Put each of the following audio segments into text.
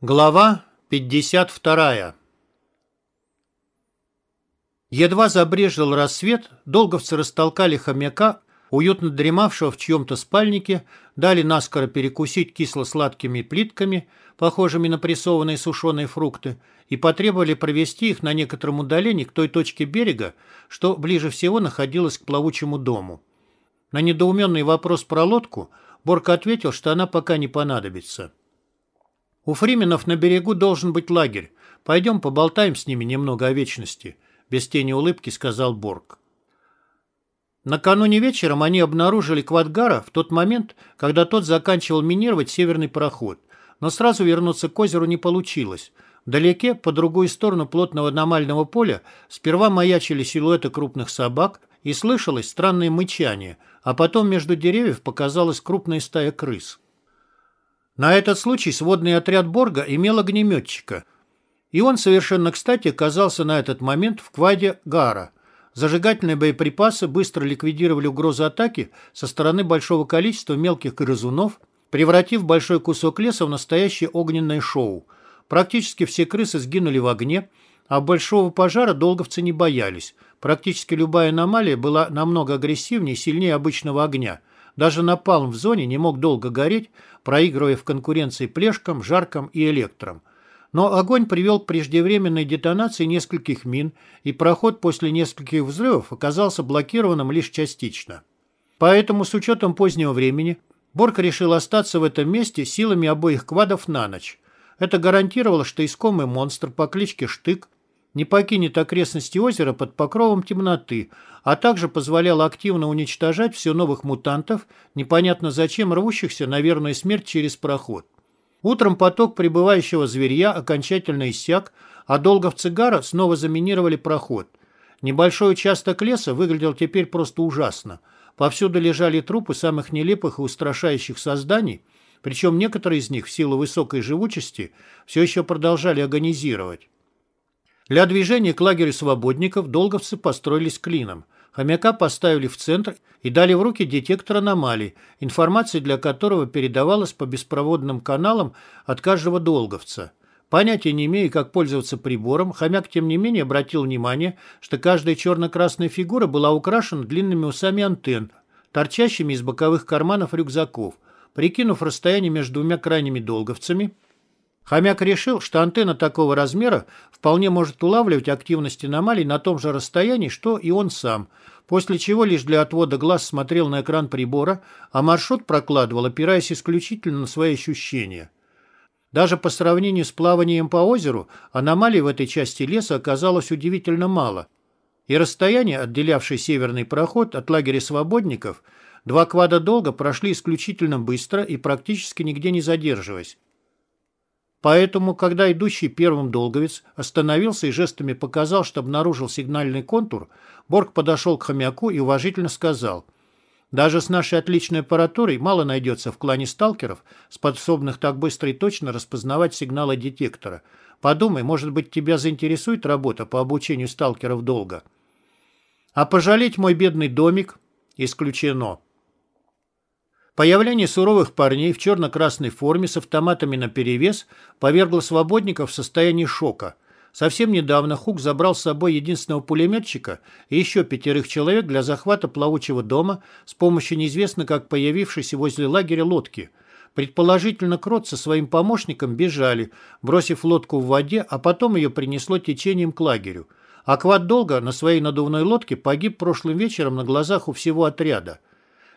Глава 52 Едва забрежил рассвет, долговцы растолкали хомяка, уютно дремавшего в чьем-то спальнике, дали наскоро перекусить кисло-сладкими плитками, похожими на прессованные сушеные фрукты, и потребовали провести их на некотором удалении к той точке берега, что ближе всего находилась к плавучему дому. На недоуменный вопрос про лодку Борка ответил, что она пока не понадобится. У Фрименов на берегу должен быть лагерь. Пойдем поболтаем с ними немного о вечности», — без тени улыбки сказал Борг. Накануне вечером они обнаружили Квадгара в тот момент, когда тот заканчивал минировать северный проход. Но сразу вернуться к озеру не получилось. Вдалеке, по другую сторону плотного аномального поля, сперва маячили силуэты крупных собак и слышалось странное мычание, а потом между деревьев показалась крупная стая крыс. На этот случай сводный отряд Борга имел огнеметчика, и он совершенно кстати оказался на этот момент в кваде Гара. Зажигательные боеприпасы быстро ликвидировали угрозу атаки со стороны большого количества мелких грызунов, превратив большой кусок леса в настоящее огненное шоу. Практически все крысы сгинули в огне, а большого пожара долговцы не боялись. Практически любая аномалия была намного агрессивнее и сильнее обычного огня – даже напалм в зоне не мог долго гореть, проигрывая в конкуренции плешкам, жаркам и электром. Но огонь привел к преждевременной детонации нескольких мин, и проход после нескольких взрывов оказался блокированным лишь частично. Поэтому, с учетом позднего времени, Борг решил остаться в этом месте силами обоих квадов на ночь. Это гарантировало, что искомый монстр по кличке Штык не покинет окрестности озера под покровом темноты, а также позволяло активно уничтожать все новых мутантов, непонятно зачем рвущихся на верную смерть через проход. Утром поток прибывающего зверья окончательно иссяк, а долговцы Гара снова заминировали проход. Небольшой участок леса выглядел теперь просто ужасно. Повсюду лежали трупы самых нелепых и устрашающих созданий, причем некоторые из них в силу высокой живучести все еще продолжали агонизировать. Для движения к лагерю свободников долговцы построились клином. Хомяка поставили в центр и дали в руки детектор аномалий, информация для которого передавалась по беспроводным каналам от каждого долговца. Понятия не имея, как пользоваться прибором, хомяк, тем не менее, обратил внимание, что каждая черно-красная фигура была украшена длинными усами антенн, торчащими из боковых карманов рюкзаков. Прикинув расстояние между двумя крайними долговцами, Хомяк решил, что антенна такого размера вполне может улавливать активность аномалий на том же расстоянии, что и он сам, после чего лишь для отвода глаз смотрел на экран прибора, а маршрут прокладывал, опираясь исключительно на свои ощущения. Даже по сравнению с плаванием по озеру, аномалий в этой части леса оказалось удивительно мало, и расстояние, отделявшее северный проход от лагеря свободников, два квада долго прошли исключительно быстро и практически нигде не задерживаясь. Поэтому, когда идущий первым долговец остановился и жестами показал, что обнаружил сигнальный контур, Борг подошел к хомяку и уважительно сказал, «Даже с нашей отличной аппаратурой мало найдется в клане сталкеров, способных так быстро и точно распознавать сигналы детектора. Подумай, может быть, тебя заинтересует работа по обучению сталкеров долго?» «А пожалеть мой бедный домик?» «Исключено». Появление суровых парней в черно-красной форме с автоматами наперевес повергло свободников в состояние шока. Совсем недавно Хук забрал с собой единственного пулеметчика и еще пятерых человек для захвата плавучего дома с помощью неизвестно как появившейся возле лагеря лодки. Предположительно, Крот со своим помощником бежали, бросив лодку в воде, а потом ее принесло течением к лагерю. Акват долго на своей надувной лодке погиб прошлым вечером на глазах у всего отряда.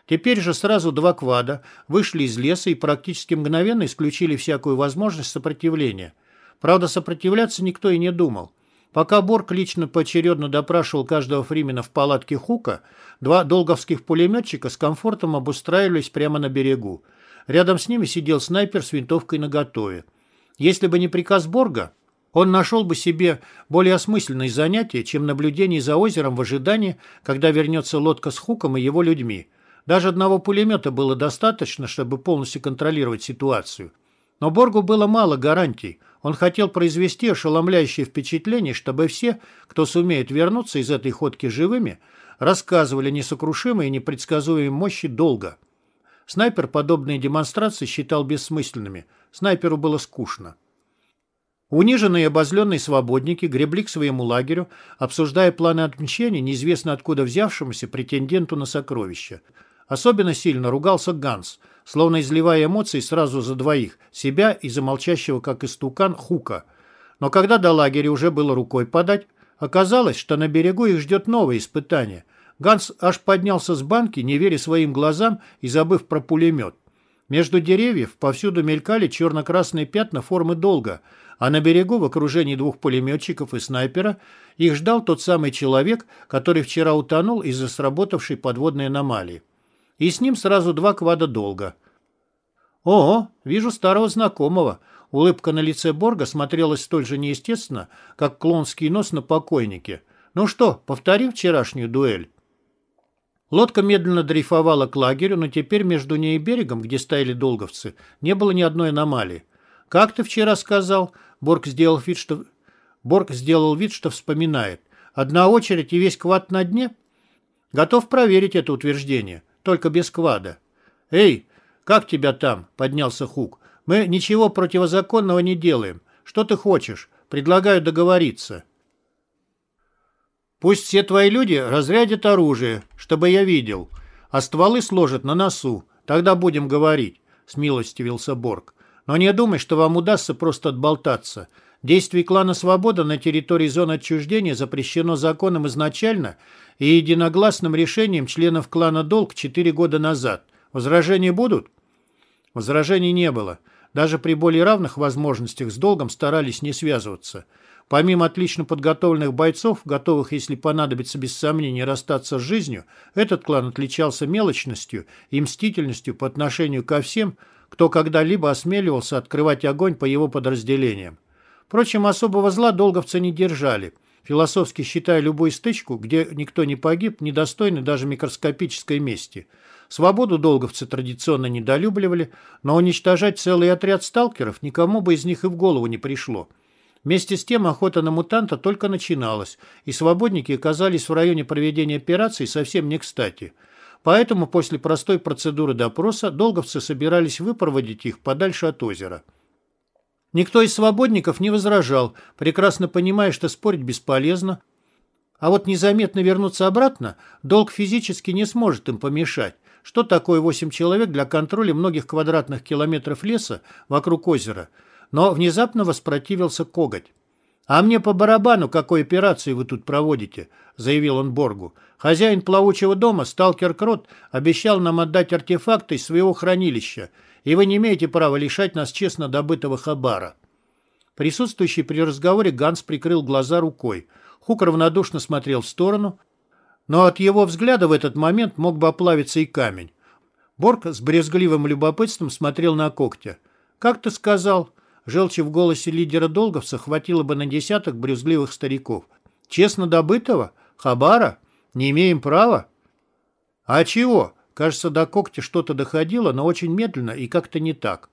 Теперь же сразу два квада вышли из леса и практически мгновенно исключили всякую возможность сопротивления. Правда, сопротивляться никто и не думал. Пока Борг лично поочередно допрашивал каждого фримена в палатке Хука, два долговских пулеметчика с комфортом обустраивались прямо на берегу. Рядом с ними сидел снайпер с винтовкой наготове. Если бы не приказ Борга, он нашел бы себе более осмысленные занятия, чем наблюдение за озером в ожидании, когда вернется лодка с Хуком и его людьми – даже одного пулемета было достаточно, чтобы полностью контролировать ситуацию. Но Боргу было мало гарантий. Он хотел произвести ошеломляющее впечатление, чтобы все, кто сумеет вернуться из этой ходки живыми, рассказывали несокрушимые и непредсказуемые мощи долго. Снайпер подобные демонстрации считал бессмысленными. Снайперу было скучно. Униженные и обозленные свободники гребли к своему лагерю, обсуждая планы отмщения неизвестно откуда взявшемуся претенденту на сокровища. Особенно сильно ругался Ганс, словно изливая эмоции сразу за двоих, себя и замолчащего как истукан Хука. Но когда до лагеря уже было рукой подать, оказалось, что на берегу их ждет новое испытание. Ганс аж поднялся с банки, не веря своим глазам и забыв про пулемет. Между деревьев повсюду мелькали черно-красные пятна формы долга – а на берегу, в окружении двух пулеметчиков и снайпера, их ждал тот самый человек, который вчера утонул из-за сработавшей подводной аномалии. И с ним сразу два квада долга. «Ого, вижу старого знакомого». Улыбка на лице Борга смотрелась столь же неестественно, как клонский нос на покойнике. «Ну что, повторим вчерашнюю дуэль?» Лодка медленно дрейфовала к лагерю, но теперь между ней и берегом, где стояли долговцы, не было ни одной аномалии. «Как ты вчера сказал?» Борг сделал вид, что... Борг сделал вид, что вспоминает. «Одна очередь и весь квад на дне?» «Готов проверить это утверждение, только без квада». «Эй, как тебя там?» — поднялся Хук. «Мы ничего противозаконного не делаем. Что ты хочешь? Предлагаю договориться». «Пусть все твои люди разрядят оружие, чтобы я видел, а стволы сложат на носу. Тогда будем говорить», — смилостивился Борг. Но не думай, что вам удастся просто отболтаться. Действие клана «Свобода» на территории зоны отчуждения запрещено законом изначально и единогласным решением членов клана «Долг» четыре года назад. Возражения будут? Возражений не было. Даже при более равных возможностях с долгом старались не связываться. Помимо отлично подготовленных бойцов, готовых, если понадобится без сомнения, расстаться с жизнью, этот клан отличался мелочностью и мстительностью по отношению ко всем, кто когда-либо осмеливался открывать огонь по его подразделениям. Впрочем, особого зла долговцы не держали, философски считая любую стычку, где никто не погиб, недостойной даже микроскопической мести. Свободу долговцы традиционно недолюбливали, но уничтожать целый отряд сталкеров никому бы из них и в голову не пришло. Вместе с тем охота на мутанта только начиналась, и свободники оказались в районе проведения операции совсем не кстати – Поэтому после простой процедуры допроса долговцы собирались выпроводить их подальше от озера. Никто из свободников не возражал, прекрасно понимая, что спорить бесполезно. А вот незаметно вернуться обратно долг физически не сможет им помешать. Что такое 8 человек для контроля многих квадратных километров леса вокруг озера? Но внезапно воспротивился коготь. «А мне по барабану, какой операции вы тут проводите», — заявил он Боргу. «Хозяин плавучего дома, сталкер Крот, обещал нам отдать артефакты из своего хранилища, и вы не имеете права лишать нас честно добытого хабара». Присутствующий при разговоре Ганс прикрыл глаза рукой. Хук равнодушно смотрел в сторону, но от его взгляда в этот момент мог бы оплавиться и камень. Борг с брезгливым любопытством смотрел на когтя. «Как ты сказал?» Желчи в голосе лидера долговца хватило бы на десяток брюзгливых стариков. Честно добытого? Хабара? Не имеем права? А чего? Кажется, до когтя что-то доходило, но очень медленно и как-то не так.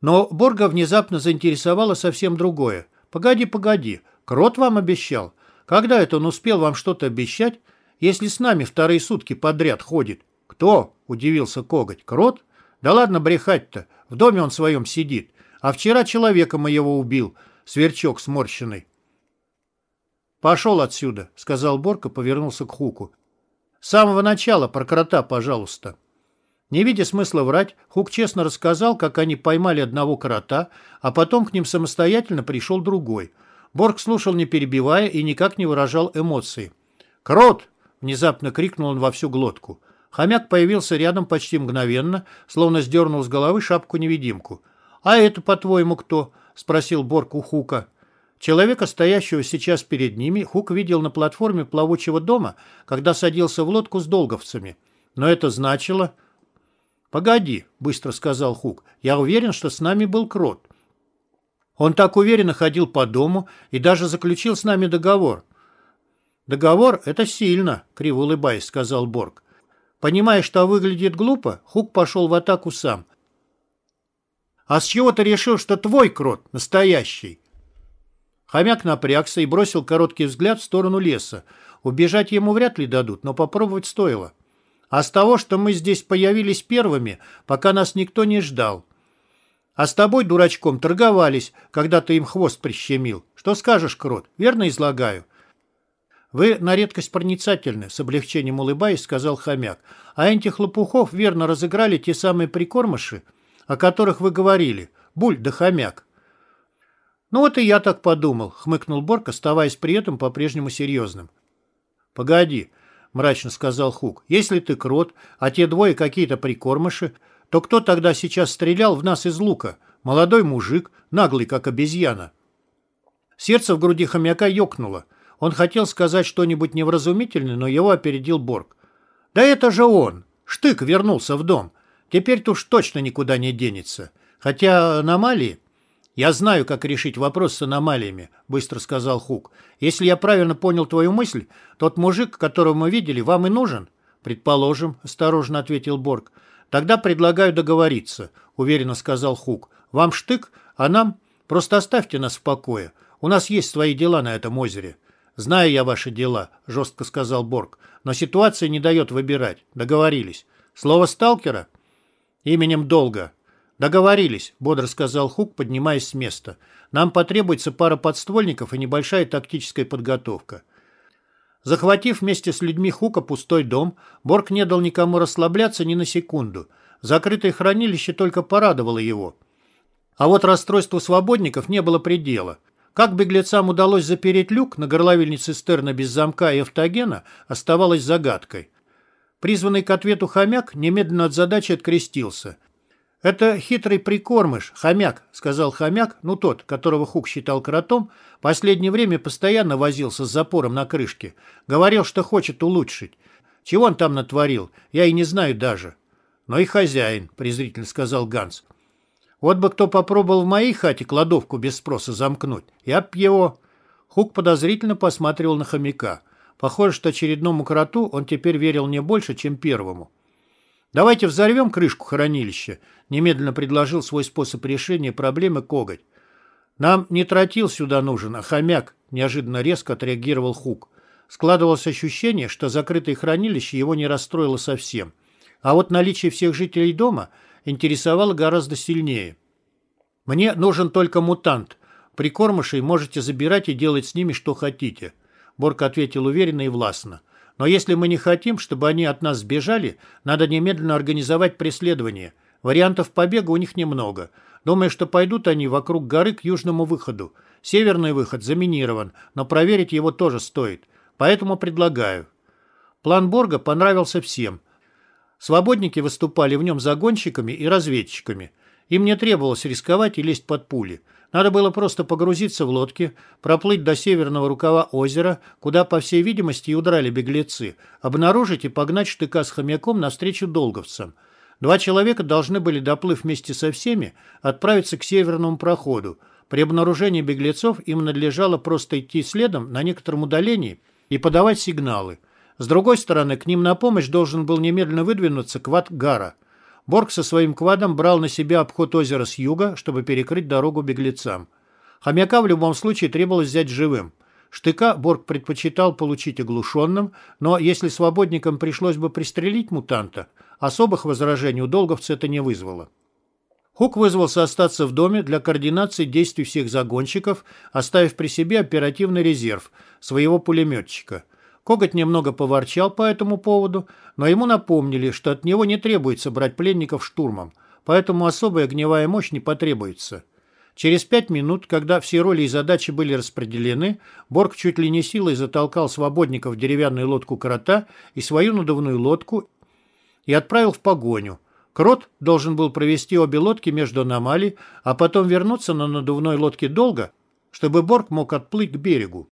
Но Борга внезапно заинтересовало совсем другое. «Погоди, погоди, Крот вам обещал? Когда это он успел вам что-то обещать, если с нами вторые сутки подряд ходит?» «Кто?» – удивился Коготь. «Крот? Да ладно брехать-то, в доме он своем сидит. А вчера человека моего убил, сверчок сморщенный. «Пошел отсюда», — сказал Борка, повернулся к Хуку. «С самого начала про крота, пожалуйста». Не видя смысла врать, Хук честно рассказал, как они поймали одного крота, а потом к ним самостоятельно пришел другой. Борг слушал, не перебивая, и никак не выражал эмоций. «Крот!» — внезапно крикнул он во всю глотку. Хомяк появился рядом почти мгновенно, словно сдернул с головы шапку-невидимку — «А это, по-твоему, кто?» – спросил Борг у Хука. Человека, стоящего сейчас перед ними, Хук видел на платформе плавучего дома, когда садился в лодку с долговцами. Но это значило... «Погоди», — быстро сказал Хук, — «я уверен, что с нами был Крот. Он так уверенно ходил по дому и даже заключил с нами договор». «Договор — это сильно», — криво улыбаясь, сказал Борг. Понимая, что выглядит глупо, Хук пошел в атаку сам. А с чего ты решил, что твой крот настоящий?» Хомяк напрягся и бросил короткий взгляд в сторону леса. Убежать ему вряд ли дадут, но попробовать стоило. А с того, что мы здесь появились первыми, пока нас никто не ждал. А с тобой, дурачком, торговались, когда ты им хвост прищемил. Что скажешь, Крот? Верно излагаю?» «Вы на редкость проницательны», — с облегчением улыбаясь, сказал хомяк. «А этих лопухов верно разыграли те самые прикормыши, о которых вы говорили. Буль да хомяк». «Ну вот и я так подумал», — хмыкнул Борг, оставаясь при этом по-прежнему серьезным. «Погоди», — мрачно сказал Хук. «Если ты крот, а те двое какие-то прикормыши, то кто тогда сейчас стрелял в нас из лука? Молодой мужик, наглый, как обезьяна». Сердце в груди хомяка ёкнуло. Он хотел сказать что-нибудь невразумительное, но его опередил Борг. «Да это же он! Штык вернулся в дом. Теперь-то уж точно никуда не денется. Хотя аномалии...» «Я знаю, как решить вопрос с аномалиями», — быстро сказал Хук. «Если я правильно понял твою мысль, тот мужик, которого мы видели, вам и нужен?» «Предположим», — осторожно ответил Борг. «Тогда предлагаю договориться», — уверенно сказал Хук. «Вам штык, а нам... Просто оставьте нас в покое. У нас есть свои дела на этом озере». «Знаю я ваши дела», — жестко сказал Борг. «Но ситуация не дает выбирать. Договорились. Слово сталкера?» «Именем долго». «Договорились», — бодро сказал Хук, поднимаясь с места. «Нам потребуется пара подствольников и небольшая тактическая подготовка». Захватив вместе с людьми Хука пустой дом, Борг не дал никому расслабляться ни на секунду. Закрытое хранилище только порадовало его. А вот расстройству свободников не было предела. Как беглецам удалось запереть люк на горловине цистерна без замка и автогена, оставалось загадкой. Призванный к ответу хомяк немедленно от задачи открестился. «Это хитрый прикормыш, хомяк», — сказал хомяк, ну тот, которого Хук считал кротом, последнее время постоянно возился с запором на крышке. Говорил, что хочет улучшить. Чего он там натворил, я и не знаю даже. «Но и хозяин», — презрительно сказал Ганс. Вот бы кто попробовал в моей хате кладовку без спроса замкнуть. Я б его...» Хук подозрительно посматривал на хомяка. Похоже, что очередному кроту он теперь верил не больше, чем первому. «Давайте взорвем крышку хранилища», — немедленно предложил свой способ решения проблемы коготь. «Нам не тротил сюда нужен, а хомяк», — неожиданно резко отреагировал Хук. Складывалось ощущение, что закрытое хранилище его не расстроило совсем. А вот наличие всех жителей дома — интересовало гораздо сильнее. «Мне нужен только мутант. Прикормышей можете забирать и делать с ними что хотите», Борг ответил уверенно и властно. «Но если мы не хотим, чтобы они от нас сбежали, надо немедленно организовать преследование. Вариантов побега у них немного. Думаю, что пойдут они вокруг горы к южному выходу. Северный выход заминирован, но проверить его тоже стоит. Поэтому предлагаю». План Борга понравился всем – Свободники выступали в нем загонщиками и разведчиками. Им не требовалось рисковать и лезть под пули. Надо было просто погрузиться в лодки, проплыть до северного рукава озера, куда, по всей видимости, и удрали беглецы, обнаружить и погнать штыка с хомяком навстречу долговцам. Два человека должны были, доплыв вместе со всеми, отправиться к северному проходу. При обнаружении беглецов им надлежало просто идти следом на некотором удалении и подавать сигналы. С другой стороны, к ним на помощь должен был немедленно выдвинуться квад Гара. Борг со своим квадом брал на себя обход озера с юга, чтобы перекрыть дорогу беглецам. Хомяка в любом случае требовалось взять живым. Штыка Борг предпочитал получить оглушенным, но если свободникам пришлось бы пристрелить мутанта, особых возражений у долговца это не вызвало. Хук вызвался остаться в доме для координации действий всех загонщиков, оставив при себе оперативный резерв своего пулеметчика – Коготь немного поворчал по этому поводу, но ему напомнили, что от него не требуется брать пленников штурмом, поэтому особая огневая мощь не потребуется. Через пять минут, когда все роли и задачи были распределены, Борг чуть ли не силой затолкал свободников в деревянную лодку крота и свою надувную лодку и отправил в погоню. Крот должен был провести обе лодки между аномалий, а потом вернуться на надувной лодке долго, чтобы Борг мог отплыть к берегу.